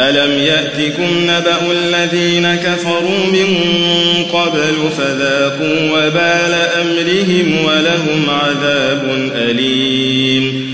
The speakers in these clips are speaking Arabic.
ألم يأتكم نبأ الذين كفروا من قبل فذاقوا وبال أمرهم ولهم عذاب أليم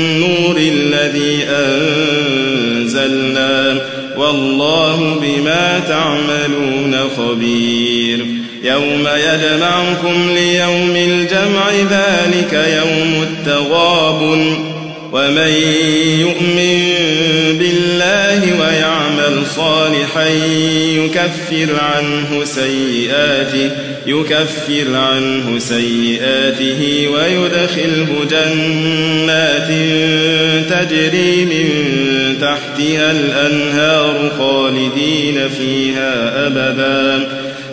والله بما تعملون خبير. يوم يجمعكم ليوم الجمع ذلك يوم التغاب ومن يؤمن بالله ويعمل صالحا يكفر عنه سيئاته يكفر عنه سيئاته ويدخله جنات تجري من تحتها الأنهار خالدين فيها أبدا.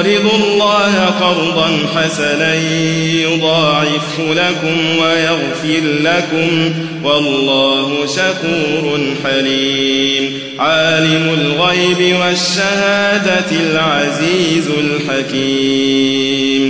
تقرضوا الله قرضا حسنا يضاعفه لكم ويغفر لكم والله شكور حليم. عالم الغيب والشهادة العزيز الحكيم.